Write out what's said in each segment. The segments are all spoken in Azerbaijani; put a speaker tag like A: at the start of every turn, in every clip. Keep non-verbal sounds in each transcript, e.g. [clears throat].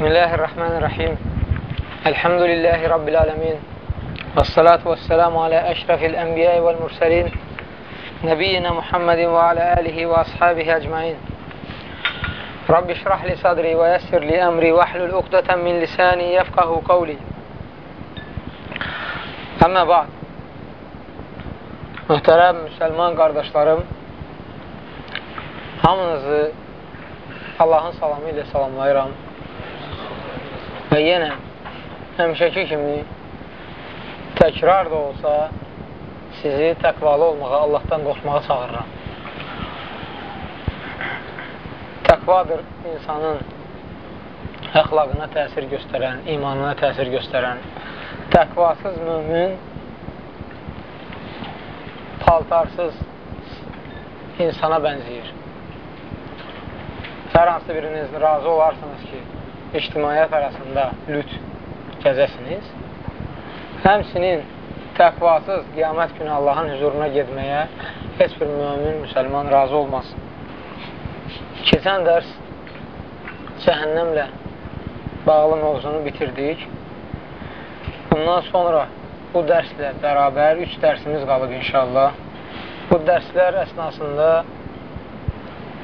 A: Bismillahirrahmanirrahim. Elhamdülillahi Rabbil alemin. Və salatu və selamu alə əşrafil ənbiyəyi vəl mürsəlin. Nəbiyyina Muhammedin və alə əlihi və ashabihi əcmain. Rabbi şrah li sadri və yəssir li əmri və hlul uqdətən min lisani yəfqahu qavli. Əmmə ba'd. Mühtərəm müsəlman qardaşlarım, hamınızı Allahın salamı ilə salamlayıram və yenə həmişəki kimi təkrar da olsa sizi təqvalı olmağa, Allahdan qorxmağa çağırıram. Təqvadır insanın əxlaqına təsir göstərən, imanına təsir göstərən, təqvasız mümin paltarsız insana bənziyir. Hər hansı biriniz razı olarsınız ki, ictimaiyyət arasında lüt gəzəsiniz. Həmsinin təqvasız qiyamət günü Allahın hüzuruna getməyə heç bir mümin, müsəlman razı olmaz. Keçən dərs cəhənnəmlə bağlı mövzunu bitirdik. Bundan sonra bu dərslə bərabər üç dərsimiz qalıb inşallah. Bu dərslər əsnasında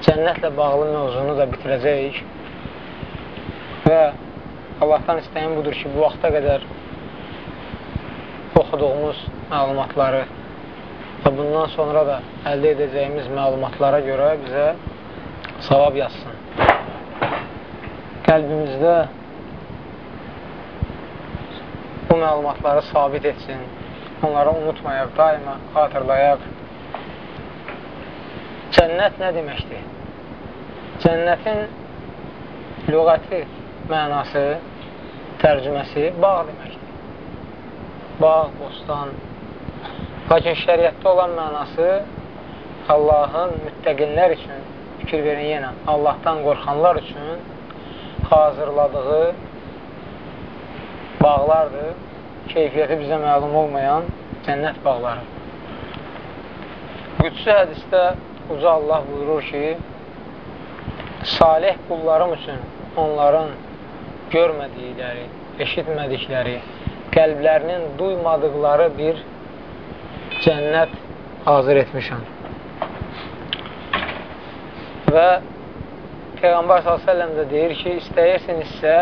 A: cənnətlə bağlı mövzunu da bitirəcəyik və Allahdan istəyən budur ki, bu vaxta qədər oxuduğumuz məlumatları və bundan sonra da əldə edəcəyimiz məlumatlara görə bizə savab yazsın. Qəlbimizdə bu məlumatları sabit etsin, onları unutmayaq, daima xatırlayaq. Cənnət nə deməkdir? Cənnətin lüğəti mənası, tərcüməsi bağ deməkdir. Bağ, bostan. Lakin şəriətdə olan mənası Allahın müttəqinlər üçün, fikir verin yenə, Allahdan qorxanlar üçün hazırladığı bağlardır, keyfiyyəti bizə məlum olmayan cənnət bağları. Qüdsü hədistə Uca Allah buyurur ki, salih qullarım üçün onların görmədikləri, eşitmədikləri, qəlblərinin duymadıqları bir cənnət hazır etmişəm. Və Peyğəmbər s.ə.v də deyir ki, istəyirsinizsə,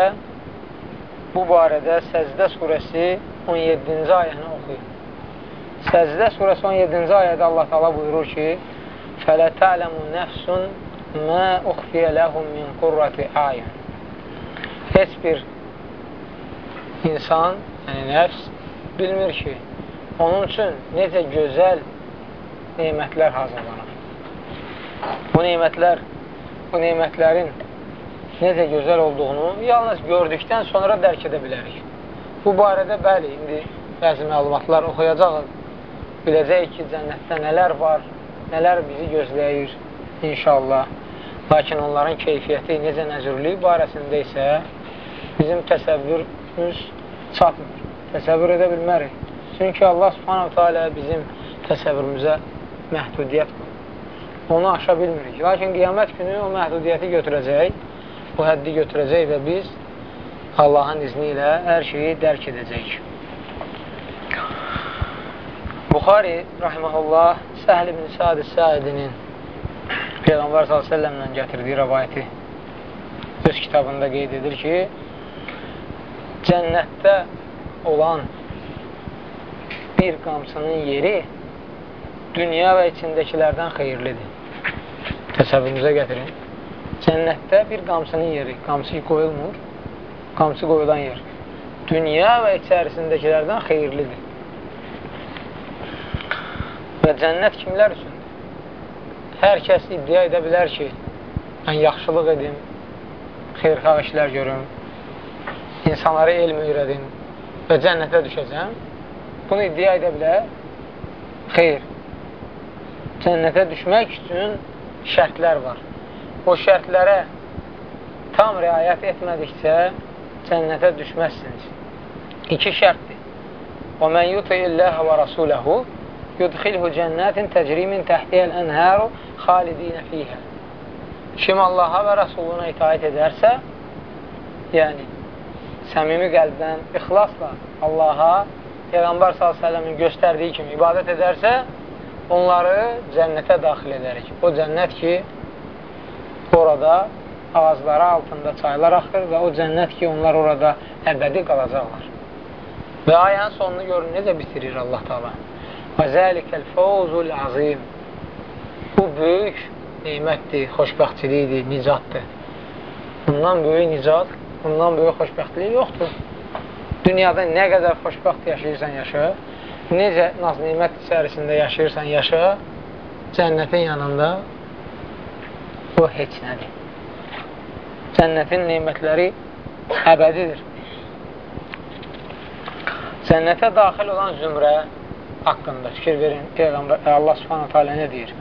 A: bu barədə Səzdə surəsi 17-ci ayəni oxuyun. Səzdə surəsi 17-ci ayədə Allah təala buyurur ki: "Fələ ta'lamu nəfsun mə uxfiyə ləhum min qurrati ayun." Heç bir insan, yəni nəfs bilmir ki, onun üçün necə gözəl nemətlər hazırlanır. Bu nemətlər, bu nemətlərin necə gözəl olduğunu yalnız gördükdən sonra dərk edə bilərik. Bu barədə bəli, indi bəzi məlumatlar oxuyacaqıq. Biləcəyik ki, cənnətdə nələr var, nələr bizi gözləyir inşallah. Lakin onların keyfiyyəti necə nəcürlük barəsində isə bizim təsəvvürümüz çatmır. Təsəvvür edə bilmərik. Çünki Allah subhanahu teala bizim təsəvvürümüzə məhdudiyyət. Onu aşa bilmirik. Lakin qiyamət günü o məhdudiyyəti götürəcək bu həddi götürəcək və biz Allahın izni ilə hər şeyi dərk edəcəyik. Buxari, rahiməhullah, Səhl ibn Sa'd-i Sa'idinin Peyğəmbər s.ə.v ilə gətirdiyi rəvayəti öz kitabında qeyd edir ki, cənnətdə olan bir qamçının yeri dünya və içindəkilərdən xeyirlidir. Təsəvvürünüzə gətirin. Cənnətdə bir qamçının yeri, qamçı qoyulmur, qamçı qoyulan yer. Dünya və içərisindəkilərdən xeyirlidir. Və cənnət kimlər üçündür? Hər kəs iddia edə bilər ki, mən yaxşılıq edim, xeyrxalq işlər görüm, insanlara elm öyrədim və cənnətə düşəcəm. Bunu iddia edə bilər. Xeyr. Cənnətə düşmək üçün şərtlər var o şərtlərə tam riayət etmədikcə cənnətə düşməzsiniz. İki şərtdir. Və mən yuti illəhə və rasuləhu yudxilhu cənnətin təcrimin təhdiyəl ənhəru xalidinə fiyhə. Kim Allaha və Rasuluna itaət edərsə, yəni səmimi qəlbdən, ixlasla Allaha Peyğəmbər s.ə.v-in göstərdiyi kimi ibadət edərsə, onları cənnətə daxil edərik. O cənnət ki, orada ağacları altında çaylar axır və o cənnət ki, onlar orada əbədi qalacaqlar. Və ayənin sonunu görün, necə bitirir Allah taala. Və zəlikəl fawzul azim. Bu böyük nemətdir, xoşbəxtçilikdir, nicatdır. Bundan böyük nicat, bundan böyük xoşbəxtlik yoxdur. Dünyada nə qədər xoşbəxt yaşayırsan yaşa, necə naz-nimət içərisində yaşayırsan yaşa, cənnətin yanında o heç nədir. Cənnətin neymətləri əbədidir. Cənnətə daxil olan zümrə haqqında fikir verin. Peyğəmbər Allah Subhanahu taala nə deyir?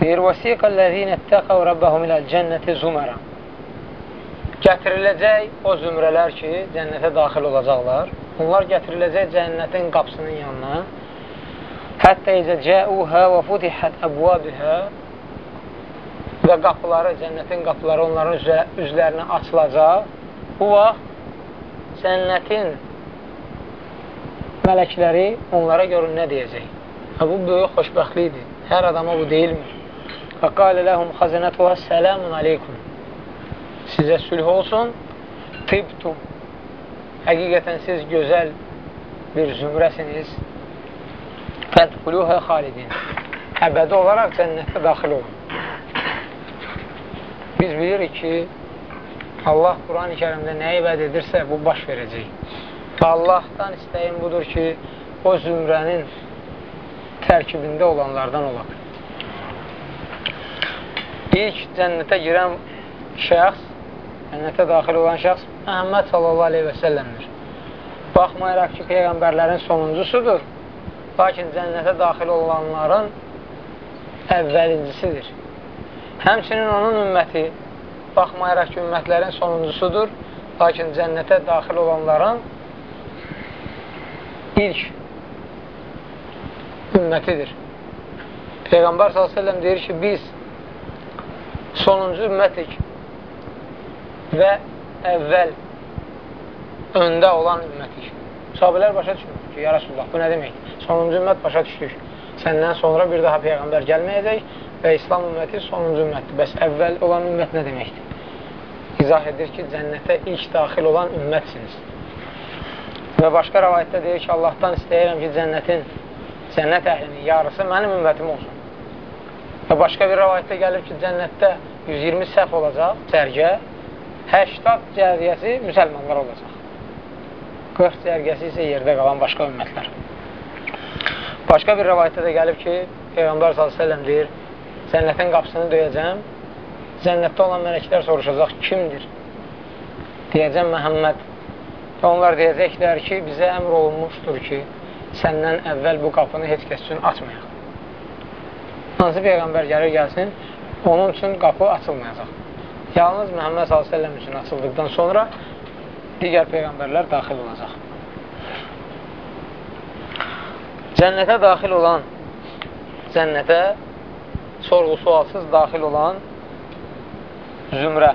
A: Deyir: "Vəsiqəl-ləzīnə ittəqəv rabbahum iləl-cənnəti zumara." Gətiriləcək o zümrələr ki, cənnətə daxil olacaqlar. Onlar gətiriləcək cənnətin qapısının yanına. Hətta izə cəuhə və futihət əbvabihə və qapıları, cənnətin qapıları onların üzə, üzlərinə açılacaq. Bu vaxt cənnətin mələkləri onlara görün nə deyəcək. Və bu böyük xoşbəxtlikdir. Hər adama bu deyilmir. Və qalə ləhum xəzinətuhə sələmun aleykum. Sizə sülh olsun, tibtum. Həqiqətən siz gözəl bir zümrəsiniz. Fədxuluhə xalidin. Əbədi olaraq cənnətə daxil olun. Biz bilirik ki, Allah Quran-ı kərimdə nəyi vəd edirsə, bu baş verəcək. Allahdan istəyim budur ki, o zümrənin tərkibində olanlardan olaq. İlk cənnətə girən şəxs, cənnətə daxil olan şəxs Məhəmməd sallallahu aleyhi və səlləmdir. Baxmayaraq ki, Peyğəmbərlərin sonuncusudur, lakin cənnətə daxil olanların əvvəlincisidir. Həmçinin onun ümməti, baxmayaraq ki, ümmətlərin sonuncusudur, lakin cənnətə daxil olanların ilk ümmətidir. Peyğəmbər s.ə.v deyir ki, biz sonuncu ümmətik və əvvəl öndə olan ümmətik. Sahabələr başa düşmür ki, ya Rasulullah, bu nə demək? Sonuncu ümmət başa düşdük. Səndən sonra bir daha Peyğəmbər gəlməyəcək və İslam ümməti sonuncu ümmətdir. Bəs əvvəl olan ümmət nə deməkdir? İzah edir ki, cənnətə ilk daxil olan ümmətsiniz. Və başqa rəvayətdə deyir ki, Allahdan istəyirəm ki, cənnətin, cənnət əhlinin yarısı mənim ümmətim olsun. Və başqa bir rəvayətdə gəlir ki, cənnətdə 120 səhv olacaq, cərgə, 80 cərgəsi müsəlmanlar olacaq. 40 cərgəsi isə yerdə qalan başqa ümmətlər. Başqa bir rəvayətdə də gəlib ki, Peyğəmbər s.ə.v deyir, cənnətin qapısını döyəcəm, cənnətdə olan mələklər soruşacaq, kimdir? Deyəcəm, Məhəmməd. Onlar deyəcəklər ki, bizə əmr olunmuşdur ki, səndən əvvəl bu qapını heç kəs üçün açmayaq hansı Peyğəmbər gəlir gəlsin, onun üçün qapı açılmayacaq. Yalnız Məhəmməd s.ə.v üçün açıldıqdan sonra digər Peyğəmbərlər daxil olacaq. Cənnətə daxil olan, cənnətə sorğu sualsız daxil olan zümrə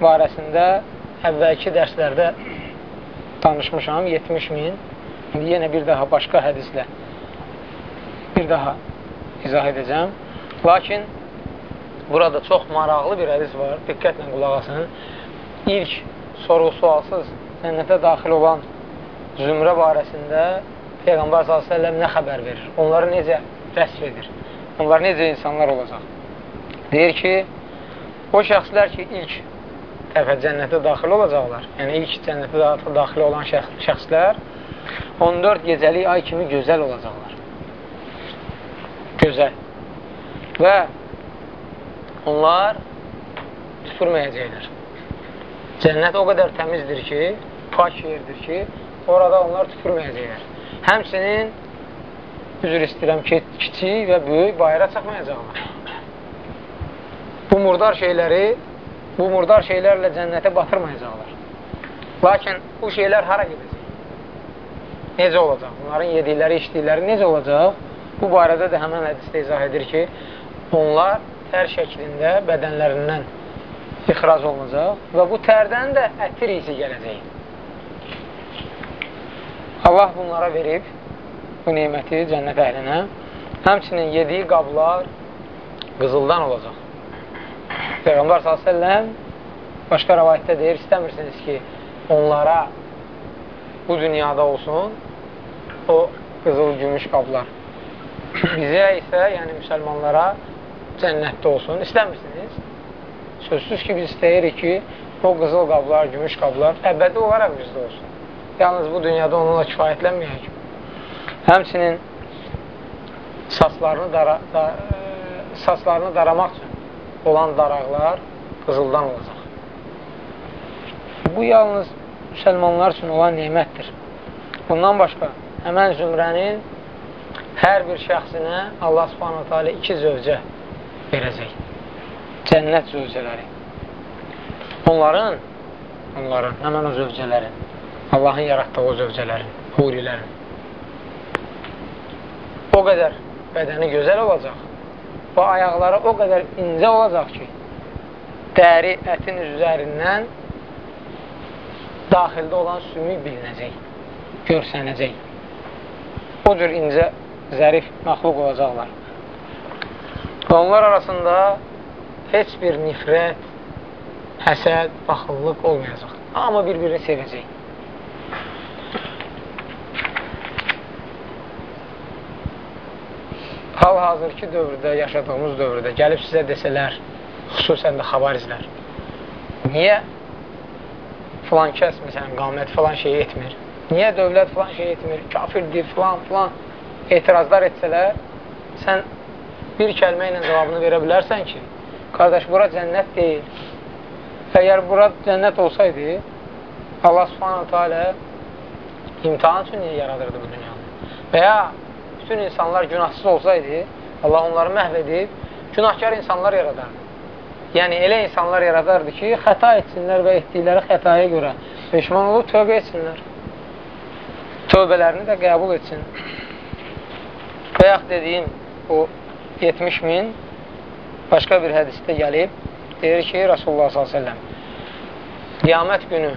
A: barəsində əvvəlki dərslərdə danışmışam, 70 min. İndi yenə bir daha başqa hədislə bir daha izah edəcəm. Lakin burada çox maraqlı bir hədis var. Diqqətlə qulaq asın. İlk sorğu-sualsız cənnətə daxil olan zümrə barəsində Peyğəmbər s.ə.v nə xəbər verir? Onları necə vəsf edir? Onlar necə insanlar olacaq? Deyir ki, o şəxslər ki, ilk dəfə cənnətə daxil olacaqlar, yəni ilk cənnətə daxil olan şəxslər 14 gecəlik ay kimi gözəl olacaqlar gözəl. Və onlar tüpürməyəcəklər. Cənnət o qədər təmizdir ki, pak yerdir ki, orada onlar tüpürməyəcəklər. Həmçinin, üzr istəyirəm ki, kiçik və böyük bayıra çıxmayacaqlar. Bu murdar şeyləri, bu murdar şeylərlə cənnətə batırmayacaqlar. Lakin bu şeylər hara gedəcək? Necə olacaq? Bunların yedikləri, içdikləri necə olacaq? Bu barədə də həmən hədisdə izah edir ki, onlar tər şəklində bədənlərindən ixrac olunacaq və bu tərdən də ətir isi gələcək. Allah bunlara verib bu neyməti cənnət əhlinə. Həmçinin yediyi qablar qızıldan olacaq. Peyğəmbər s.ə.v başqa rəvayətdə deyir, istəmirsiniz ki, onlara bu dünyada olsun o qızıl gümüş qablar. [clears throat] Bizə isə, yəni müsəlmanlara cənnətdə olsun. İstəmirsiniz? Sözsüz ki, biz istəyirik ki, o qızıl qablar, gümüş qablar əbədi olaraq bizdə olsun. Yalnız bu dünyada onunla kifayətlənməyək. Həmçinin saçlarını, dara, da, e, saçlarını daramaq üçün olan daraqlar qızıldan olacaq. Bu yalnız müsəlmanlar üçün olan nemətdir. Bundan başqa, həmən zümrənin hər bir şəxsinə Allah subhanahu teala iki zövcə verəcək. Cənnət zövcələri. Onların, onların, həmən o zövcələrin, Allahın yaratdığı o zövcələrin, hurilərin. O qədər bədəni gözəl olacaq və ayaqları o qədər incə olacaq ki, dəri ətin üzərindən daxildə olan sümük bilinəcək, görsənəcək. O cür incə, zərif məxluq olacaqlar. Və onlar arasında heç bir nifrət, həsəd, baxıllıq olmayacaq. Amma bir-birini sevəcək. Hal-hazırki dövrdə, yaşadığımız dövrdə gəlib sizə desələr, xüsusən də xabarizlər, niyə filan kəs, məsələn, qamət filan şey etmir? Niyə dövlət filan şey etmir? Kafirdir, filan, filan etirazlar etsələr, sən bir kəlmə ilə cavabını verə bilərsən ki, qardaş, bura cənnət deyil. Əgər bura cənnət olsaydı, Allah subhanətə alə imtihan üçün yaradırdı bu dünyanı? Və ya bütün insanlar günahsız olsaydı, Allah onları məhv edib, günahkar insanlar yaradardı. Yəni, elə insanlar yaradardı ki, xəta etsinlər və etdikləri xətaya görə peşman olub tövbə etsinlər. Tövbələrini də qəbul etsin. Və yaxud dediyim o 70 min başqa bir hədisdə gəlib, deyir ki, Rasulullah s.ə.v qiyamət günü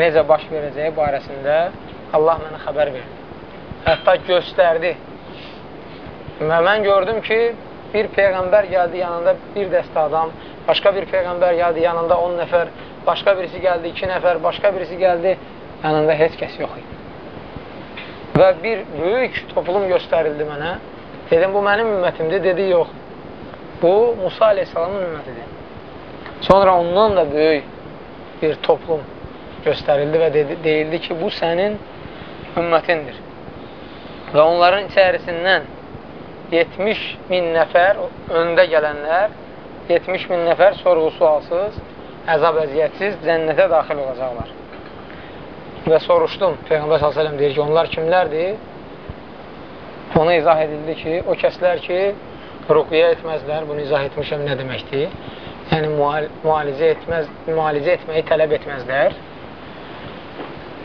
A: necə baş verəcəyi barəsində Allah mənə xəbər verdi. Hətta göstərdi. Və mən gördüm ki, bir Peyğəmbər gəldi yanında bir dəstə adam, başqa bir Peyğəmbər gəldi yanında 10 nəfər, başqa birisi gəldi 2 nəfər, başqa birisi gəldi yanında heç kəs yox idi. Və bir böyük toplum göstərildi mənə Dedim, bu mənim ümmətimdir. Dedi, yox. Bu, Musa aleyhissalamın ümmətidir. Sonra ondan da böyük bir toplum göstərildi və dedi, deyildi ki, bu sənin ümmətindir. Və onların içərisindən 70 min nəfər öndə gələnlər, 70 min nəfər sorğusu alsız, əzab əziyyətsiz cənnətə daxil olacaqlar. Və soruşdum, Peyğəmbər s.ə.v deyir ki, onlar kimlərdir? Ona izah edildi ki, o kəslər ki, ruqya etməzlər, bunu izah etmişəm nə deməkdir? Yəni, müalicə, etməz, müalicə etməyi tələb etməzlər.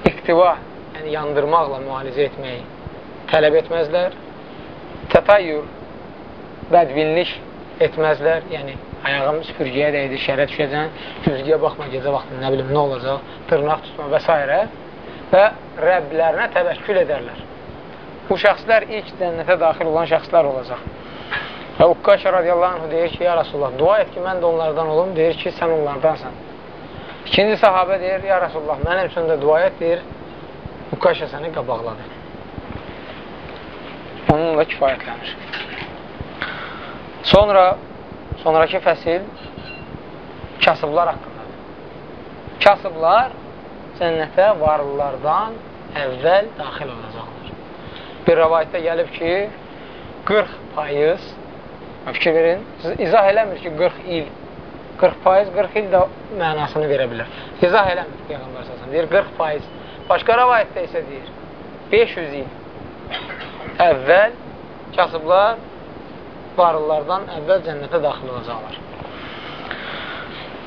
A: İqtiva, yəni yandırmaqla müalicə etməyi tələb etməzlər. Tətayyür, bədvinlik etməzlər, yəni ayağım süpürgəyə dəydi, şərə düşəcən, güzgüyə baxma, gecə vaxtında nə bilim, nə olacaq, tırnaq tutma və s. və Rəblərinə təvəkkül edərlər. Bu şəxslər ilk cənnətə daxil olan şəxslər olacaq. Və Uqqaşə radiyallahu anh deyir ki, ya Rasulullah, dua et ki, mən də onlardan olum, deyir ki, sən onlardansan. İkinci sahabə deyir, ya Rasulullah, mənim üçün də dua et, deyir, Uqqaşə səni qabaqladı. Onunla kifayətlənir. Sonra, sonraki fəsil kasıblar haqqındadır. Kasıblar cənnətə varlılardan əvvəl daxil olacaqlar. Bir rəvayətdə gəlib ki, 40 faiz, fikir verin, izah eləmir ki, 40 il, 40 faiz, 40 il də mənasını verə bilər. İzah eləmir Peyğəmbər səsən, deyir 40 faiz. Başqa rəvayətdə isə deyir, 500 il əvvəl kasıblar varlılardan əvvəl cənnətə daxil olacaqlar.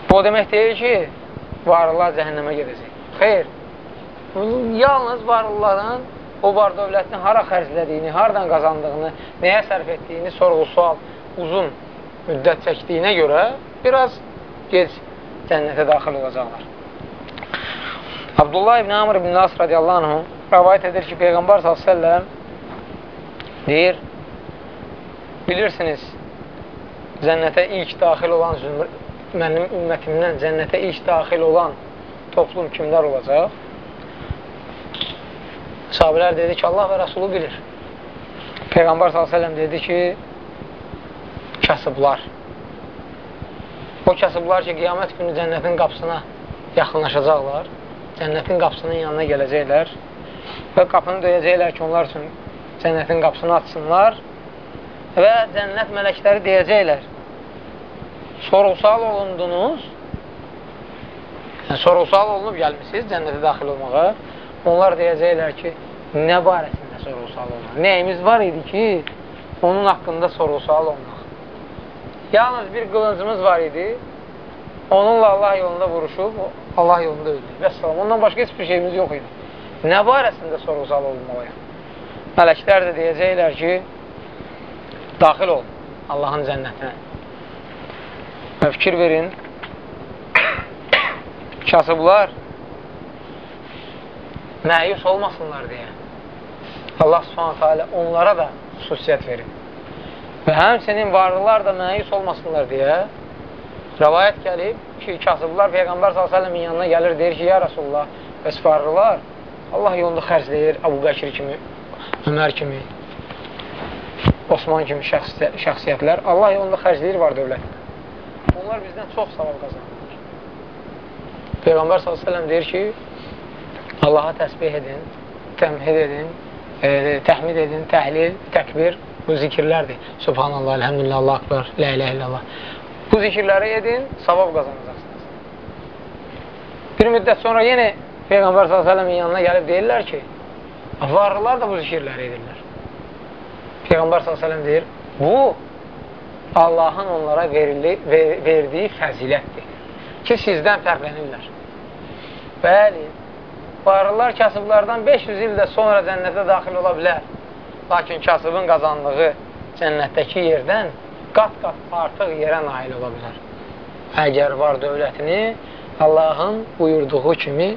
A: Bu demək deyir ki, varlılar cəhənnəmə gedəcək. Xeyr, yalnız varlıların o var dövlətini hara xərclədiyini, hardan qazandığını, nəyə sərf etdiyini sorğu-sual uzun müddət çəkdiyinə görə biraz gec cənnətə daxil olacaqlar. Abdullah ibn Amr ibn Nas radiyallahu anh rəvayət edir ki, Peyğəmbər s.ə.v deyir, bilirsiniz, cənnətə ilk daxil olan zümr, mənim ümmətimdən cənnətə ilk daxil olan toplum kimlər olacaq? Sahabilər dedi ki, Allah və Rəsulu bilir. Peyğəmbər s.ə.v dedi ki, kasıblar. O kasıblar ki, qiyamət günü cənnətin qapısına yaxınlaşacaqlar, cənnətin qapısının yanına gələcəklər və qapını döyəcəklər ki, onlar üçün cənnətin qapısını açsınlar və cənnət mələkləri deyəcəklər, sorğu-sual olundunuz, yəni, sorğu-sual olunub gəlmişsiniz cənnətə daxil olmağa, onlar deyəcəklər ki, nə barəsində sorğu-sual olmaq? Nəyimiz var idi ki, onun haqqında sorğu-sual olmaq? Yalnız bir qılıncımız var idi, onunla Allah yolunda vuruşub, Allah yolunda öldü. Və salam, ondan başqa heç bir şeyimiz yox idi. Nə barəsində sorğu-sual olmalıyam? Mələklər də deyəcəklər ki, daxil ol Allahın cənnətinə. Və fikir verin, kasıblar məyus olmasınlar deyə Allah subhanətə alə onlara da xüsusiyyət verir. Və həmçinin varlılar da məyus olmasınlar deyə rəvayət gəlib ki, kasıblar Peyğəmbər s.ə.v-in yanına gəlir, deyir ki, ya Rasulullah, bəs varlılar Allah yolunda xərcləyir Əbu Bəkir kimi, Ömər kimi, Osman kimi şəxsiyyətlər Allah yolunda xərcləyir var dövlətdə onlar bizdən çox savab qazanırlar. Peyğəmbər s.ə.v deyir ki, Allaha təsbih edin, təmhid edin, e, təhmid edin, təhlil, təkbir, bu zikirlərdir. Subhanallah, elhamdülillah, Allah akbar, la ilə illallah. Bu zikirləri edin, savab qazanacaqsınız. Bir müddət sonra yenə Peyğəmbər s.ə.v-in yanına gəlib deyirlər ki, varlılar da bu zikirləri edirlər. Peyğəmbər s.ə.v deyir, bu Allahın onlara verili, ver, verdiyi fəzilətdir ki, sizdən fərqlənirlər. Bəli, varlılar kasıblardan 500 ildə sonra cənnətə daxil ola bilər. Lakin kasıbın qazandığı cənnətdəki yerdən qat-qat artıq yerə nail ola bilər. Əgər var dövlətini Allahın buyurduğu kimi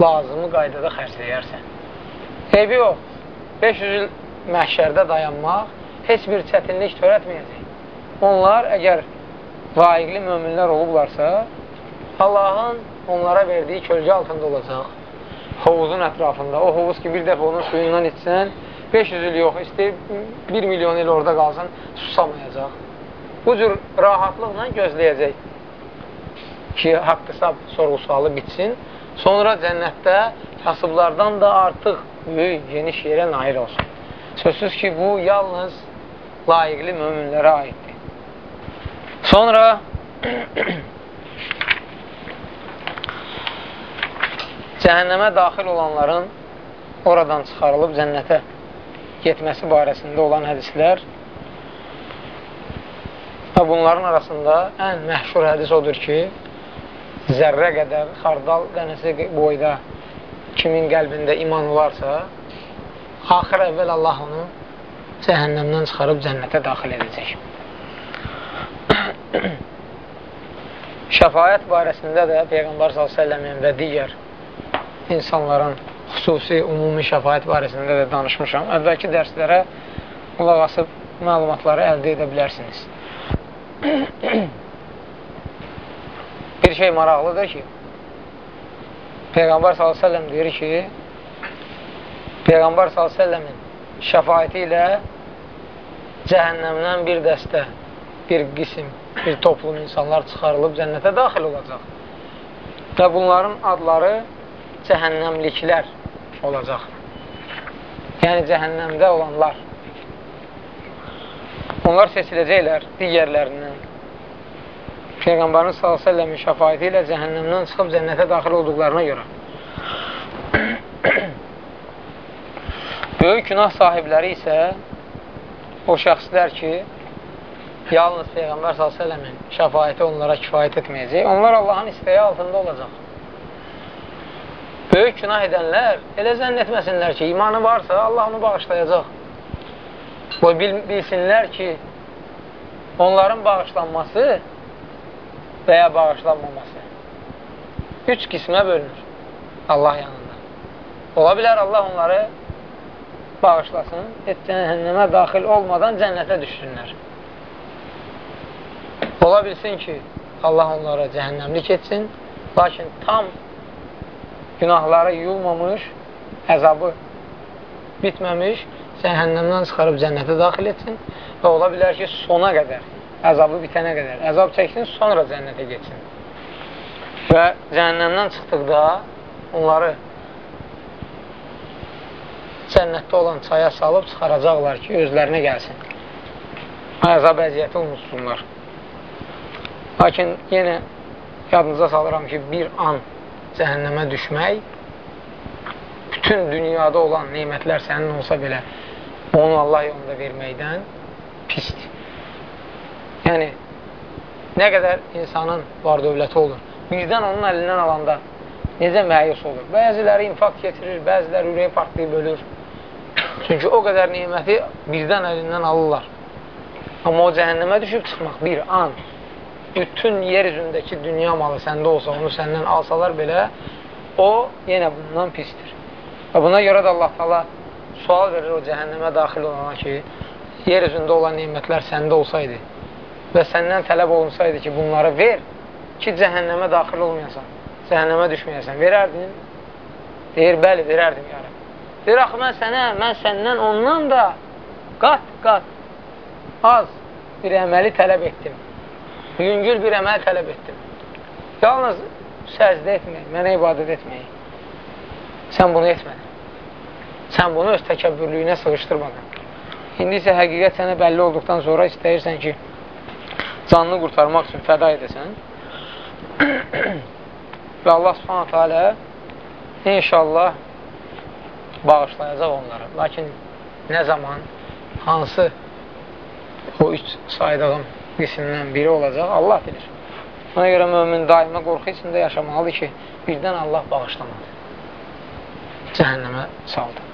A: lazımı qaydada xərcləyərsən. Eybi yox, 500 il məhşərdə dayanmaq heç bir çətinlik törətməyəcək. Onlar əgər layiqli möminlər olublarsa, Allahın onlara verdiyi kölgə altında olacaq. Hovuzun ətrafında. O hovuz ki, bir dəfə onun suyundan içsən, 500 il yox, istəyir 1 milyon il orada qalsan, susamayacaq. Bu cür rahatlıqla gözləyəcək ki, haqq hesab sorğu-sualı bitsin. Sonra cənnətdə kasıblardan da artıq böyük, geniş yerə nail olsun. Sözsüz ki, bu yalnız layiqli möminlərə aiddir. Sonra [clears throat] cəhənnəmə daxil olanların oradan çıxarılıb cənnətə getməsi barəsində olan hədislər və bunların arasında ən məhşur hədis odur ki, zərrə qədər, xardal dənəsi boyda kimin qəlbində iman varsa, axır əvvəl Allah onu cəhənnəmdən çıxarıb cənnətə daxil edəcək. [coughs] Şəfayət barəsində də Peyğəmbər s.ə.v-in və digər insanların xüsusi, ümumi şəfayət barəsində də danışmışam. Əvvəlki dərslərə qulaq asıb məlumatları əldə edə bilərsiniz. [clears throat] Bir şey maraqlıdır ki, Peyğəmbər s.ə.v deyir ki, Peyğəmbər s.ə.v-in şəfayəti ilə cəhənnəmdən bir dəstə, bir qisim bir toplum insanlar çıxarılıb cənnətə daxil olacaq. Və bunların adları cəhənnəmliklər olacaq. Yəni, cəhənnəmdə olanlar. Onlar seçiləcəklər digərlərindən. Peyğəmbərin s.ə.v-in şəfayəti ilə cəhənnəmdən çıxıb cənnətə daxil olduqlarına görə. [clears throat] Böyük günah sahibləri isə o şəxslər ki, yalnız Peyğəmbər s.ə.v-in şəfayəti onlara kifayət etməyəcək. Onlar Allahın istəyi altında olacaq. Böyük günah edənlər elə zənn etməsinlər ki, imanı varsa Allah onu bağışlayacaq. O bil, bilsinlər ki, onların bağışlanması və ya bağışlanmaması üç qismə bölünür Allah yanında. Ola bilər Allah onları bağışlasın, heç cəhənnəmə daxil olmadan cənnətə düşsünlər. Ola bilsin ki, Allah onlara cəhənnəmlik etsin, lakin tam günahları yuyulmamış, əzabı bitməmiş, cəhənnəmdən çıxarıb cənnətə daxil etsin və ola bilər ki, sona qədər, əzabı bitənə qədər, əzab çəksin, sonra cənnətə geçsin. Və cəhənnəmdən çıxdıqda onları cənnətdə olan çaya salıb çıxaracaqlar ki, özlərinə gəlsin. Əzab əziyyəti unutsunlar. Lakin yenə yadınıza salıram ki, bir an cəhənnəmə düşmək bütün dünyada olan neymətlər sənin olsa belə onu Allah yolunda verməkdən pisdir. Yəni, nə qədər insanın var dövləti olur, birdən onun əlindən alanda necə məyus olur. Bəziləri infarkt getirir, bəziləri ürəyi partlayıb ölür. Çünki o qədər neyməti birdən əlindən alırlar. Amma o cəhənnəmə düşüb çıxmaq bir an bütün yer üzündəki dünya malı səndə olsa, onu səndən alsalar belə, o yenə bundan pistir. Və buna görə də Allah tala sual verir o cəhənnəmə daxil olana ki, yer üzündə olan nimətlər səndə olsaydı və səndən tələb olunsaydı ki, bunları ver ki, cəhənnəmə daxil olmayasan, cəhənnəmə düşməyəsən, verərdin? Deyir, bəli, verərdim yarım. Deyir, axı, mən sənə, mən səndən ondan da qat, qat, az bir əməli tələb etdim yüngül bir əməl tələb etdim. Yalnız səzdə etmək, mənə ibadət etməyi. Sən bunu etmədin. Sən bunu öz təkəbbürlüyünə sığışdırmadın. İndi isə həqiqət sənə bəlli olduqdan sonra istəyirsən ki, canını qurtarmaq üçün fəda edəsən. [clears throat] Və Allah subhanətə alə inşallah bağışlayacaq onları. Lakin nə zaman, hansı o üç saydığım qismindən biri olacaq, Allah bilir. Ona görə mömin daimə qorxu içində yaşamalıdır ki, birdən Allah bağışlamadı. Cəhənnəmə saldı.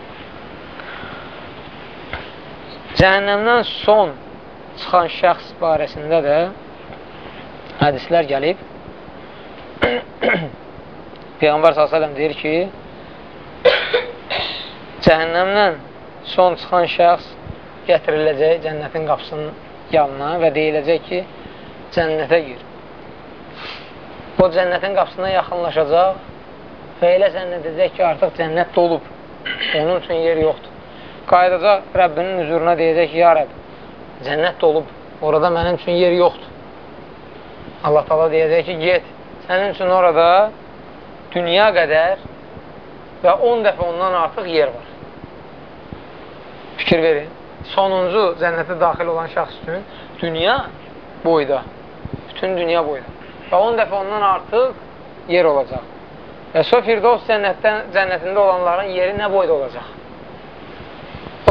A: Cəhənnəmdən son çıxan şəxs barəsində də hədislər gəlib. [coughs] Peyğəmbər s.ə.v deyir ki, [coughs] cəhənnəmdən son çıxan şəxs gətiriləcək cənnətin qapısının yanına və deyiləcək ki, cənnətə gir. O cənnətin qapısına yaxınlaşacaq və elə zənn edəcək ki, artıq cənnət dolub. Onun üçün yer yoxdur. Qayıdacaq Rəbbinin hüzuruna deyəcək ki, ya Rəbb, cənnət dolub, orada mənim üçün yer yoxdur. Allah tala deyəcək ki, get, sənin üçün orada dünya qədər və 10 dəfə ondan artıq yer var. Fikir verin sonuncu cənnətə daxil olan şəxs üçün dünya boyda, bütün dünya boyda və 10 dəfə ondan artıq yer olacaq. Və so Firdovs cənnətdən, cənnətində olanların yeri nə boyda olacaq?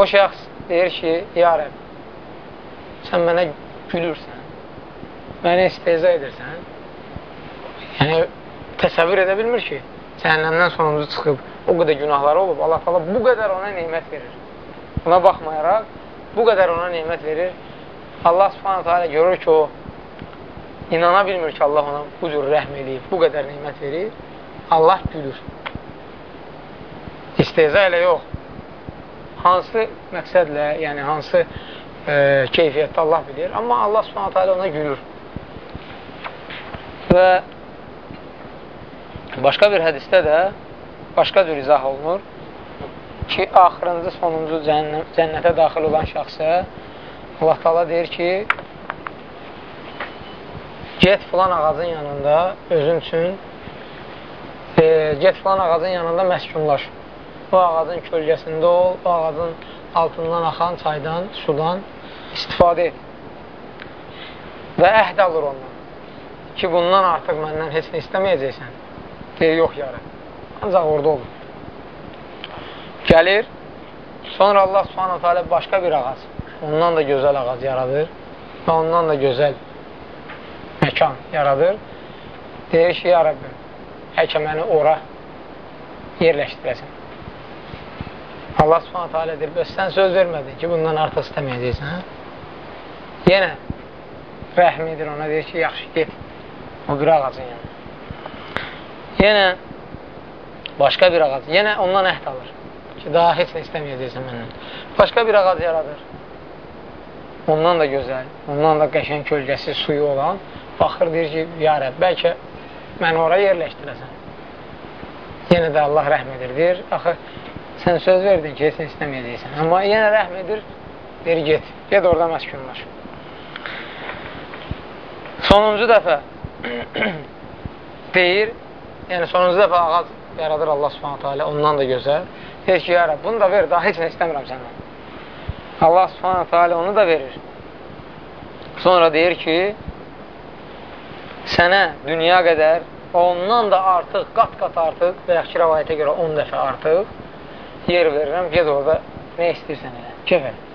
A: O şəxs deyir ki, ya Rəb, sən mənə gülürsən, mənə isteyza edirsən. Yəni, təsəvvür edə bilmir ki, cəhənnəmdən sonuncu çıxıb, o qədər günahları olub, Allah Allah bu qədər ona neymət verir. Buna baxmayaraq, bu qədər ona neymət verir. Allah subhanətə alə görür ki, o inana bilmir ki, Allah ona bu cür rəhm eləyib, bu qədər neymət verir. Allah gülür. İsteza ilə yox. Hansı məqsədlə, yəni hansı e, keyfiyyətdə Allah bilir. Amma Allah subhanətə alə ona gülür. Və başqa bir hədisdə də başqa cür izah olunur ki, axırıncı, sonuncu cənnə, cənnətə daxil olan şəxsə Allah Taala deyir ki, get filan ağacın yanında özün üçün e, get filan ağacın yanında məskunlaş. Bu ağacın kölgəsində ol, bu ağacın altından axan çaydan, sudan istifadə et. Və əhd alır ondan. Ki, bundan artıq məndən heç nə istəməyəcəksən. Deyir, yox yarə. Ancaq orada olur gəlir, sonra Allah subhanətə alə başqa bir ağac, ondan da gözəl ağac yaradır və ondan da gözəl məkan yaradır. Deyir ki, ya Rəbbim, həkə məni ora yerləşdirəsin. Allah subhanətə alə deyir, bəs sən söz vermədin ki, bundan artıq istəməyəcəksən, hə? Yenə rəhm edir ona, deyir ki, yaxşı, get o bir ağacın yanına. Yenə başqa bir ağac, yenə ondan əhd alır ki, daha heç nə istəməyəcəksən məndən. Başqa bir ağac yaradır. Ondan da gözəl, ondan da qəşən kölgəsi, suyu olan baxır, deyir ki, ya Rəbb, bəlkə məni oraya yerləşdirəsən. Yenə də Allah rəhm edir, deyir, axı, sən söz verdin ki, heç nə istəməyəcəksən. Amma yenə rəhm edir, deyir, get, get orada məskunlaş. Sonuncu dəfə [clears throat] deyir, yəni sonuncu dəfə ağac yaradır Allah subhanətə alə, ondan da gözəl. Deyir ki, ya Rəbb, bunu da ver, daha heç nə istəmirəm səndən. Allah subhanətə alə onu da verir. Sonra deyir ki, sənə dünya qədər ondan da artıq, qat-qat artıq yaxşı rəvayətə görə 10 dəfə artıq yer verirəm, ged orada nə istəyirsən elə, kef elə.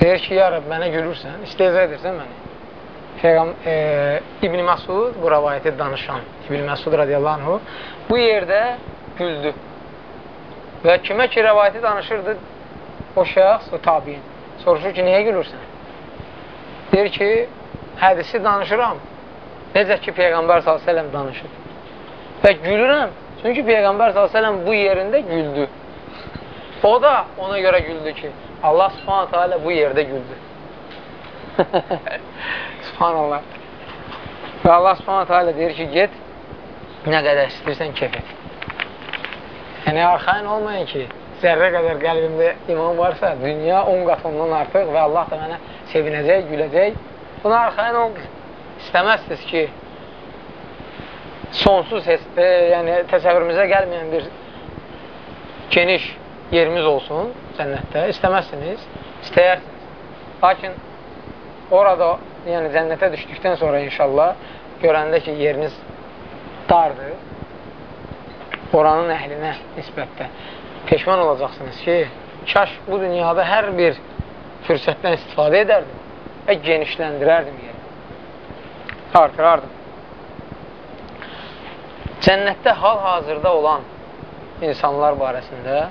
A: Deyir ki, ya Rəbb, mənə gülürsən, isteyəcə edirsən məni. Peyğam, e, İbn Məsud bu rəvayəti danışan İbn Məsud radiyallahu bu yerdə güldü. Və kimə ki rəvayəti danışırdı o şəxs, o tabiin. Soruşur ki, niyə gülürsən? Deyir ki, hədisi danışıram. Necə ki, Peyğəmbər s.ə.v danışır. Və gülürəm, çünki Peyğəmbər s.ə.v bu yerində güldü. O da ona görə güldü ki, Allah s.ə.v bu yerdə güldü. [laughs] Subhanallah. Və Allah subhanətə alə deyir ki, get, nə qədər istəyirsən kef et. Yəni, arxain olmayın ki, zərrə qədər qəlbimdə iman varsa, dünya 10 qat ondan artıq və Allah da mənə sevinəcək, güləcək. Buna arxain ol, istəməzsiniz ki, sonsuz, e, yəni təsəvvürümüzə gəlməyən bir geniş yerimiz olsun cənnətdə. İstəməzsiniz, istəyərsiniz. Lakin orada yəni cənnətə düşdükdən sonra inşallah görəndə ki, yeriniz dardır, oranın əhlinə nisbətdə peşman olacaqsınız ki, kaş bu dünyada hər bir fürsətdən istifadə edərdim və genişləndirərdim yeri. Artırardım. Cənnətdə hal-hazırda olan insanlar barəsində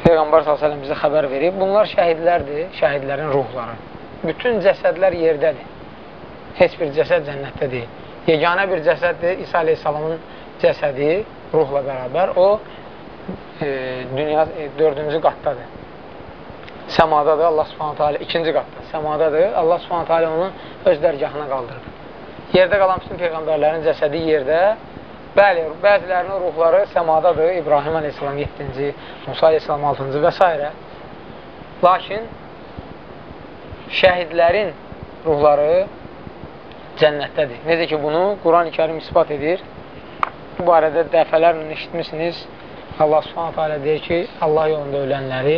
A: Peyğəmbər s.ə.v bizə xəbər verib. Bunlar şəhidlərdir, şəhidlərin ruhları bütün cəsədlər yerdədir. Heç bir cəsəd cənnətdə deyil. Yeganə bir cəsəddir, İsa aleyhissalamın cəsədi ruhla bərabər. O, e, dünya e, dördüncü qatdadır. Səmadadır, Allah subhanətə alə ikinci qatda. Səmadadır, Allah subhanətə alə onu öz dərgahına qaldırır. Yerdə qalan bütün Peyğəmbərlərin cəsədi yerdə, bəli, bəzilərinin ruhları səmadadır, İbrahim aleyhissalam 7-ci, Musa aleyhissalam 6-cı və s. Lakin şəhidlərin ruhları cənnətdədir. Necə ki, bunu Quran-ı kərim ispat edir. Bu barədə dəfələrlə eşitmişsiniz. Allah subhanətə alə deyir ki, Allah yolunda ölənləri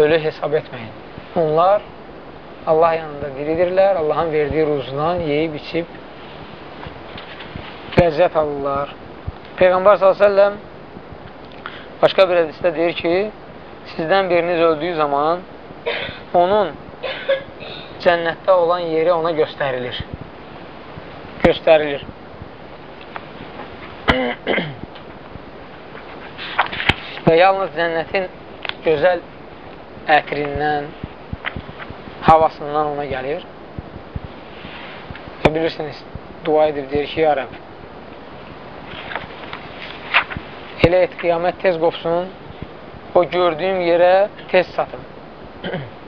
A: ölü hesab etməyin. Onlar Allah yanında diridirlər, Allahın verdiyi ruzundan yeyib, içib ləzzət alırlar. Peyğəmbər s.ə.v başqa bir hədisdə deyir ki, sizdən biriniz öldüyü zaman onun cənnətdə olan yeri ona göstərilir. Göstərilir. [coughs] Və yalnız cənnətin gözəl ətrindən, havasından ona gəlir. Və bilirsiniz, dua edib deyir ki, ya Rəbb, elə et qiyamət tez qopsun, o gördüyüm yerə tez satın. [coughs]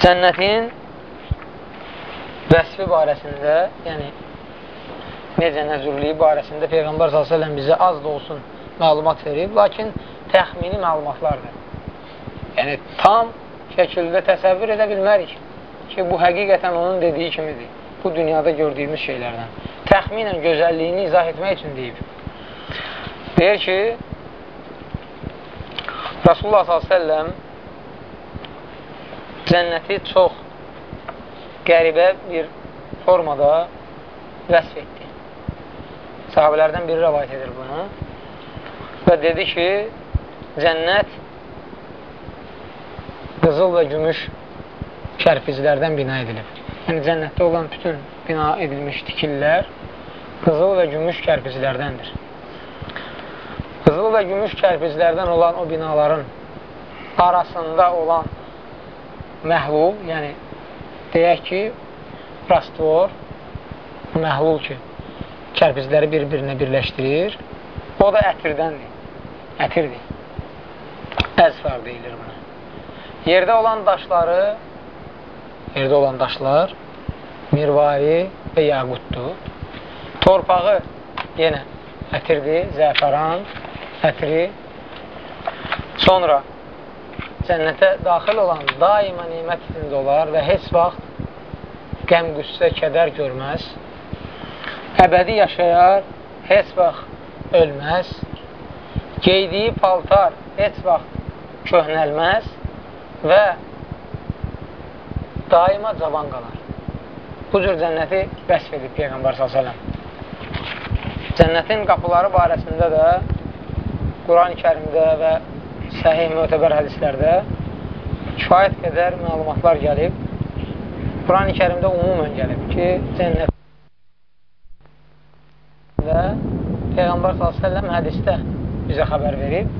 A: Cənnətin vəsfi barəsində, yəni necə nəzürlüyü barəsində Peyğəmbər s.ə.v bizə az da olsun məlumat verib, lakin təxmini məlumatlardır. Yəni, tam şəkildə təsəvvür edə bilmərik ki, bu həqiqətən onun dediyi kimidir. Bu dünyada gördüyümüz şeylərdən. Təxminən gözəlliyini izah etmək üçün deyib. Deyir ki, Rasulullah s.ə.v cənnəti çox qəribə bir formada vəsf etdi. Sahabələrdən biri rəvayət edir bunu və dedi ki, cənnət qızıl və gümüş kərpizlərdən bina edilib. Yəni, cənnətdə olan bütün bina edilmiş tikillər qızıl və gümüş kərpizlərdəndir. Qızıl və gümüş kərpizlərdən olan o binaların arasında olan məhlul, yəni deyək ki, rastvor, məhlul ki, kərpizləri bir-birinə birləşdirir. O da ətirdəndir. Ətirdir. Əzfar deyilir buna. Yerdə olan daşları, yerdə olan daşlar mirvari və yaqutdur. Torpağı yenə ətirdir, zəfəran, ətri. Sonra cənnətə daxil olan daima nimət içində olar və heç vaxt qəm, qüssə, kədər görməz. Əbədi yaşayar, heç vaxt ölməz. Geydiyi paltar heç vaxt köhnəlməz və daima cavan qalar. Bu cür cənnəti vəsf edib Peyğəmbər s.ə.v. Cənnətin qapıları barəsində də Quran-ı kərimdə və səhih mötəbər hədislərdə kifayət qədər məlumatlar gəlib. Quran-ı kərimdə umumən gəlib ki, cənnət və Peyğəmbər s.ə.v hədisdə bizə xəbər verib.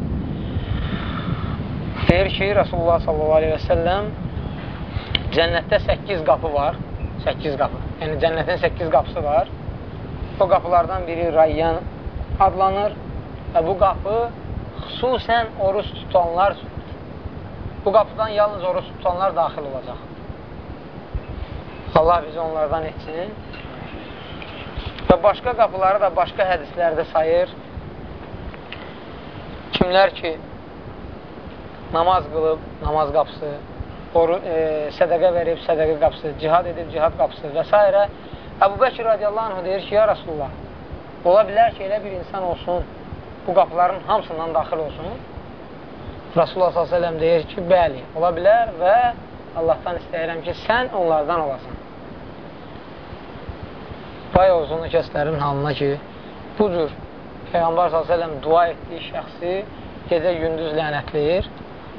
A: Deyir ki, Rasulullah s.a.v. cənnətdə 8 qapı var. 8 qapı. Yəni, cənnətin 8 qapısı var. O qapılardan biri Rayyan adlanır və bu qapı xüsusən oruç tutanlar bu qapıdan yalnız oruç tutanlar daxil olacaq. Allah bizi onlardan etsin. Və başqa qapıları da başqa hədislərdə sayır. Kimlər ki, namaz qılıb, namaz qapısı, oru, e, sədəqə verib, sədəqə qapısı, cihad edib, cihad qapısı və s. Əbu Bəkir radiyallahu anh deyir ki, ya Rasulullah, ola bilər ki, elə bir insan olsun, bu qapıların hamısından daxil olsun. Rasulullah s.ə.v deyir ki, bəli, ola bilər və Allahdan istəyirəm ki, sən onlardan olasan. Vay uzun kəslərin halına ki, bu cür Peyğəmbər s.ə.v dua etdiyi şəxsi gecə gündüz lənətləyir.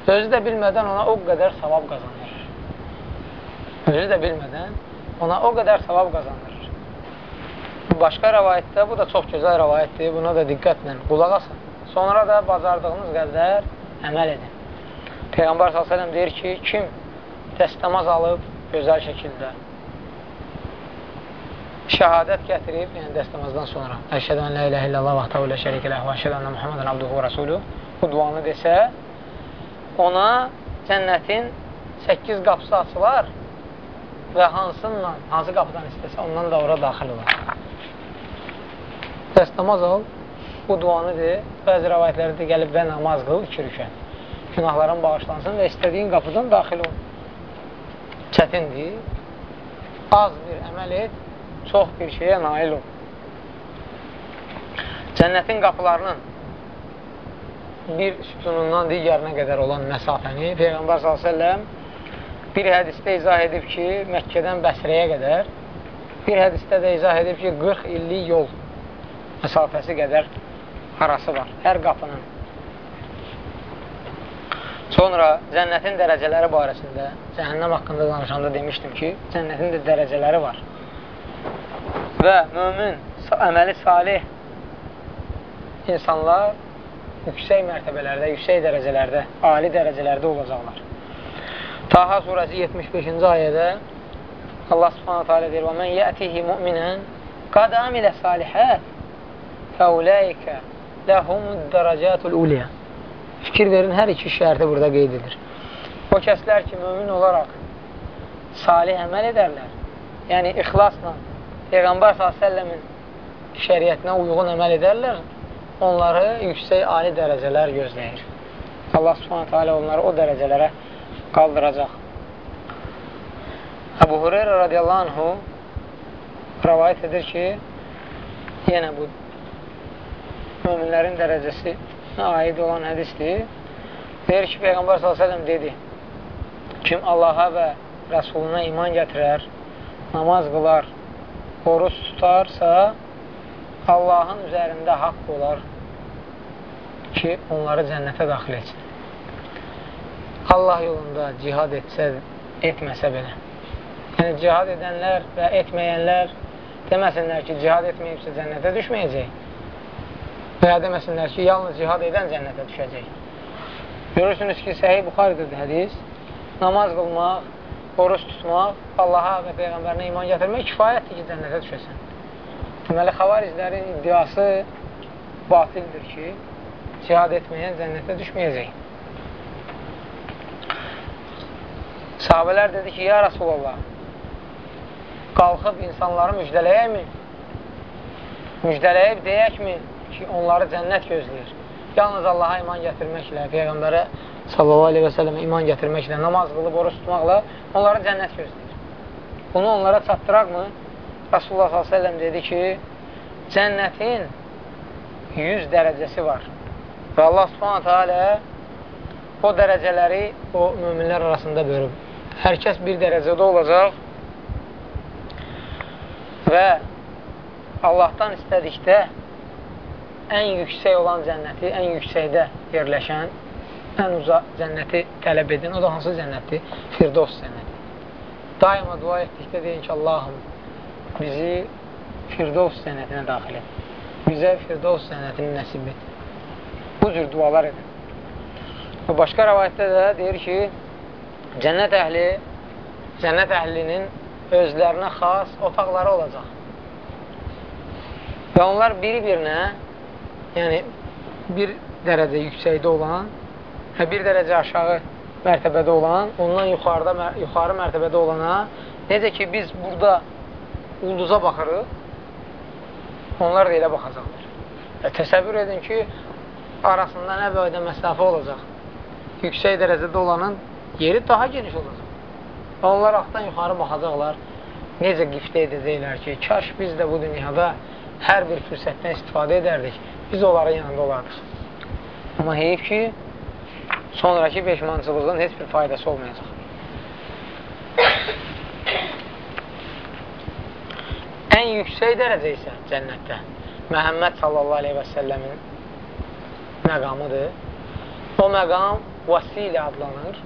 A: Özü də bilmədən ona o qədər savab qazanır. Özü də bilmədən ona o qədər savab qazanır. Başqa rəvayətdə, bu da çox gözəl rəvayətdir, buna da diqqətlə qulaq asın. Sonra da bacardığınız qədər əməl edin. Peyğəmbər s.ə.v deyir ki, kim dəstəmaz alıb gözəl şəkildə şəhadət gətirib, yəni dəstəmazdan sonra Əşhədə ən la ilə illallah vaxtahu ilə şərikə ləh və əşhədə ənə Muhammedən abduhu və rəsulü bu duanı desə, ona cənnətin 8 qapısı açılar və hansından, hansı qapıdan istəsə, ondan da ora daxil olar. Dəstəmaz al, bu duanı de, bəzi rəvayətlərdə gəlib və namaz qıl, iki rükət. Günahların bağışlansın və istədiyin qapıdan daxil ol. Çətindir, az bir əməl et, çox bir şeyə nail ol. Cənnətin qapılarının bir sütunundan digərinə qədər olan məsafəni Peyğəmbər s.ə.v bir hədisdə izah edib ki, Məkkədən Bəsrəyə qədər, bir hədisdə də izah edib ki, 40 illik yol məsafəsi qədər arası var, hər qapının. Sonra cənnətin dərəcələri barəsində, cəhənnəm haqqında danışanda demişdim ki, cənnətin də dərəcələri var. Və mömin, əməli salih insanlar yüksək mərtəbələrdə, yüksək dərəcələrdə, ali dərəcələrdə olacaqlar. Taha surəsi 75-ci ayədə Allah subhanətə alə deyir, وَمَنْ يَأْتِهِ مُؤْمِنًا قَدْ عَمِلَ صَالِحَاتٍ Fəuləikə ləhumud dərəcətul uliyə. Fikir verin, hər iki şərti burada qeyd edir. O kəslər ki, mümin olaraq salih əməl edərlər, yəni ixlasla Peyğəmbər s.ə.v-in şəriyyətinə uyğun əməl edərlər, onları yüksək ali dərəcələr gözləyir. Allah subhanətə alə onları o dərəcələrə qaldıracaq. Əbu Hureyra radiyallahu anhu rəvayət edir ki, yenə bu müminlərin dərəcəsi aid olan hədisdir. Deyir ki, Peyğəmbər s.ə.v dedi, kim Allaha və Rəsuluna iman gətirər, namaz qılar, oruç tutarsa, Allahın üzərində haqq olar ki, onları cənnətə daxil etsin. Allah yolunda cihad etsə, etməsə belə. Yəni, cihad edənlər və etməyənlər deməsinlər ki, cihad etməyibsə cənnətə düşməyəcək. Və ya deməsinlər ki, yalnız cihad edən cənnətə düşəcək. Görürsünüz ki, Səhih Buxarıdır hədis. namaz qılmaq, oruç tutmaq, Allaha və Peyğəmbərinə iman gətirmək kifayətdir ki, cənnətə düşəsən. Deməli, xavariclərin iddiası batildir ki, cihad etməyən cənnətə düşməyəcək. Sahabələr dedi ki, ya Rasulallah, qalxıb insanları müjdələyəkmi? Müjdələyib deyəkmi ki, onları cənnət gözləyir? Yalnız Allaha iman gətirməklə, Peyğəmbərə sallallahu aleyhi və sələmə iman gətirməklə, namaz qılıb, oruç tutmaqla onları cənnət gözləyir. Bunu onlara çatdıraqmı? Rasulullah s.ə.v dedi ki, cənnətin 100 dərəcəsi var. Və Allah subhanətə alə o dərəcələri o müminlər arasında bölüb. Hər kəs bir dərəcədə olacaq və Allahdan istədikdə ən yüksək olan cənnəti, ən yüksəkdə yerləşən, ən uzaq cənnəti tələb edin. O da hansı cənnətdir? Firdovs cənnəti. Daima dua etdikdə deyin ki, Allahım, bizi Firdovs cənnətinə daxil et. Bizə Firdovs cənnətini nəsib et. Bu cür dualar edin. Və başqa rəvayətdə də deyir ki, cənnət əhli, cənnət əhlinin özlərinə xas otaqları olacaq. Və onlar biri-birinə, yəni bir dərəcə yüksəkdə olan və bir dərəcə aşağı mərtəbədə olan, ondan yuxarıda, yuxarı mərtəbədə olana, necə ki, biz burada ulduza baxırıq, onlar da elə baxacaqlar. Və təsəvvür edin ki, arasında nə boyda məsafə olacaq. Yüksək dərəcədə olanın yeri daha geniş olacaq. Onlar axdan yuxarı baxacaqlar. Necə qiftə edəcəklər ki, kaş biz də bu dünyada hər bir fürsətdən istifadə edərdik, biz onların yanında olardıq. Amma heyif ki, sonraki peşmançılığın heç bir faydası olmayacaq. Ən yüksək dərəcə isə cənnətdə Məhəmməd sallallahu aleyhi və səlləmin məqamıdır. O məqam vasilə adlanır.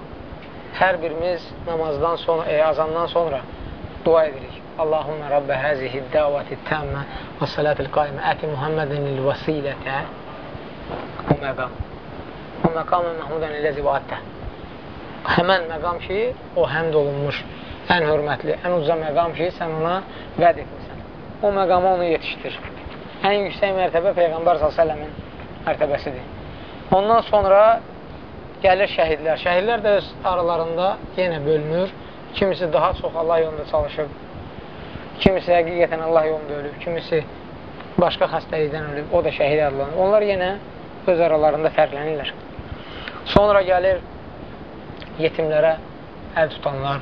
A: Hər birimiz namazdan sonra, e, azandan sonra dua edirik. Allahümme Rabbe həzihi dəvəti təmmə və salatil qaimə əti Muhammedin il vasilətə o məqam. O məqamı Məhmudən illəzi vaaddə. Həmən məqam ki, o həmd olunmuş, ən hörmətli, ən uca məqam ki, sən ona vəd etmirsən. O məqama onu yetişdir. Ən yüksək mərtəbə Peyğəmbər s.ə.v-in mərtəbəsidir. Ondan sonra gəlir şəhidlər. Şəhidlər də öz aralarında yenə bölünür. Kimisi daha çox Allah yolunda çalışıb, kimisi həqiqətən Allah yolunda ölüb, kimisi başqa xəstəlikdən ölüb, o da şəhid adlanır. Onlar yenə öz aralarında fərqlənirlər. Sonra gəlir yetimlərə əl tutanlar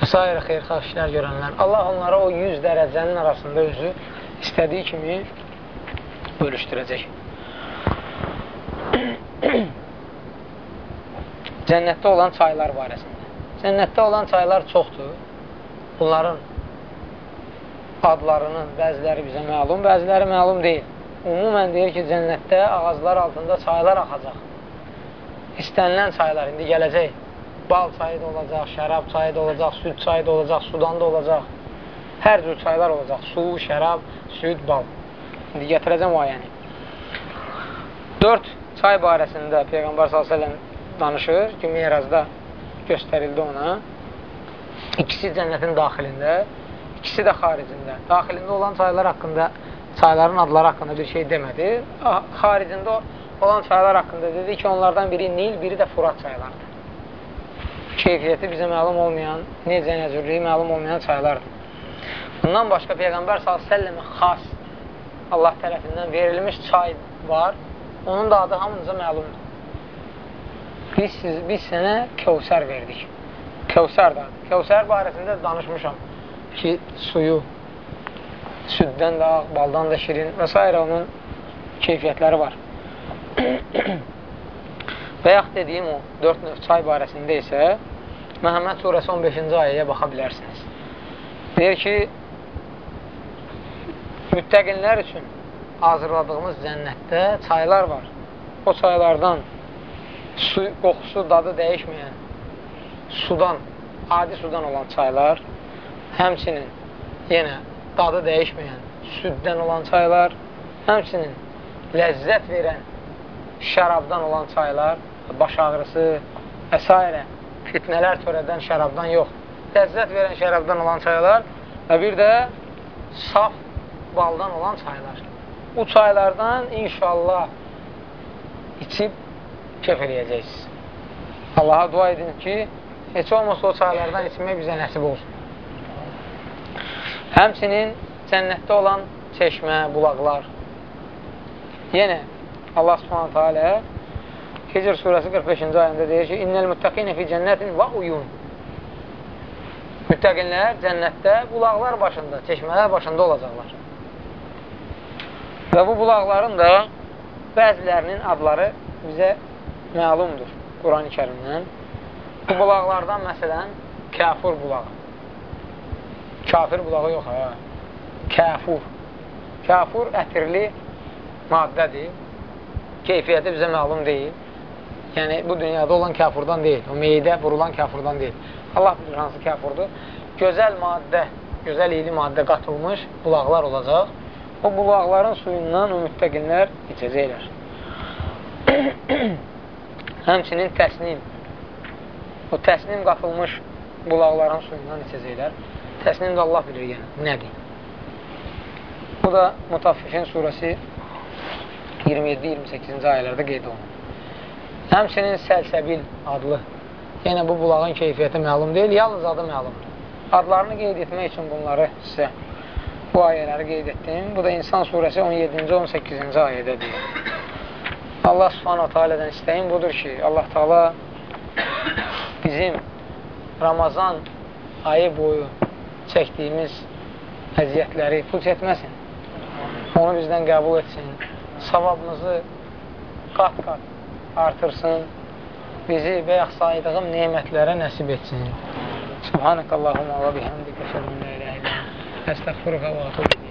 A: və s. xeyrxalq işlər görənlər. Allah onlara o 100 dərəcənin arasında özü istədiyi kimi bölüşdürəcək. [coughs] Cənnətdə olan çaylar barəsində. Cənnətdə olan çaylar çoxdur. Bunların adlarının bəziləri bizə məlum, bəziləri məlum deyil. Umumən deyir ki, cənnətdə ağaclar altında çaylar axacaq. İstənilən çaylar indi gələcək. Bal çayı da olacaq, şərab çayı da olacaq, süd çayı da olacaq, sudan da olacaq. Hər cür çaylar olacaq. Su, şərab, süd, bal. İndi gətirəcəm o ayəni. Dörd çay barəsində Peyğəmbər s.ə.v danışır ki, mirazda göstərildi ona. İkisi cənnətin daxilində, ikisi də xaricində. Daxilində olan çaylar haqqında, çayların adları haqqında bir şey demədi. Xaricində olan çaylar haqqında dedi ki, onlardan biri Nil, biri də Furat çaylardır. Keyfiyyəti bizə məlum olmayan, necə nəcürlüyü məlum olmayan çaylardır. Bundan başqa Peyğəmbər s.ə.və xas Allah tərəfindən verilmiş çay var. Onun da adı hamınıza məlumdur. Biz, siz, biz sənə Kəvsər verdik. Kəvsər də. Kəvsər barəsində danışmışam ki, suyu süddən də, baldan da şirin və s. onun keyfiyyətləri var. [clears throat] və yaxud dediyim o 4 növ çay barəsində isə Məhəmməd surəsi 15-ci ayəyə baxa bilərsiniz. Deyir ki, müttəqinlər üçün hazırladığımız cənnətdə çaylar var. O çaylardan su, qoxusu, dadı dəyişməyən sudan, adi sudan olan çaylar, həmçinin yenə dadı dəyişməyən süddən olan çaylar, həmçinin ləzzət verən şərabdan olan çaylar, baş ağrısı və s. fitnələr törədən şərabdan yox. Ləzzət verən şərabdan olan çaylar və bir də saf baldan olan çaylar. Bu çaylardan inşallah içib kef eləyəcəksiniz. Allaha dua edin ki, heç olmasa o çaylardan içmək bizə nəsib olsun. Həmsinin cənnətdə olan çeşmə, bulaqlar. Yenə Allah subhanətə alə Hicr surəsi 45-ci ayında deyir ki, İnnəl müttəqinə fi cənnətin və uyun. Müttəqinlər cənnətdə bulaqlar başında, çeşmələr başında olacaqlar. Və bu bulaqların da bəzilərinin adları bizə məlumdur Quran-ı kərimdən. Bu bulaqlardan məsələn, kəfur bulağı. Kafir bulağı yox, hə. Kəfur. Kəfur ətirli maddədir. Keyfiyyəti bizə məlum deyil. Yəni, bu dünyada olan kəfurdan deyil. O meydə vurulan kəfurdan deyil. Allah bilir hansı kəfurdur. Gözəl maddə, gözəl iyili maddə qatılmış bulaqlar olacaq. O bulaqların suyundan o müttəqinlər içəcəklər. [clears throat] Həmçinin təsnim. O təsnim qatılmış bulaqların suyundan içəcəklər. Təsnim də Allah bilir yəni, nədir? Bu da Mutaffifin surəsi 27-28-ci ayələrdə qeyd olunur. Həmçinin Səlsəbil adlı. Yenə bu bulağın keyfiyyəti məlum deyil, yalnız adı məlumdur. Adlarını qeyd etmək üçün bunları sizə bu ayələri qeyd etdim. Bu da İnsan surəsi 17-ci, 18-ci ayədə deyir. Allah subhanətə alədən istəyim budur ki, Allah taala bizim Ramazan ayı boyu çəkdiyimiz əziyyətləri puç etməsin. Onu bizdən qəbul etsin. Savabımızı qat-qat artırsın. Bizi bəyək saydığım nemətlərə nəsib etsin. Subhanəkallahumma və bihamdikə şəbun lə ilə ilə əstəxfiruqa və atubu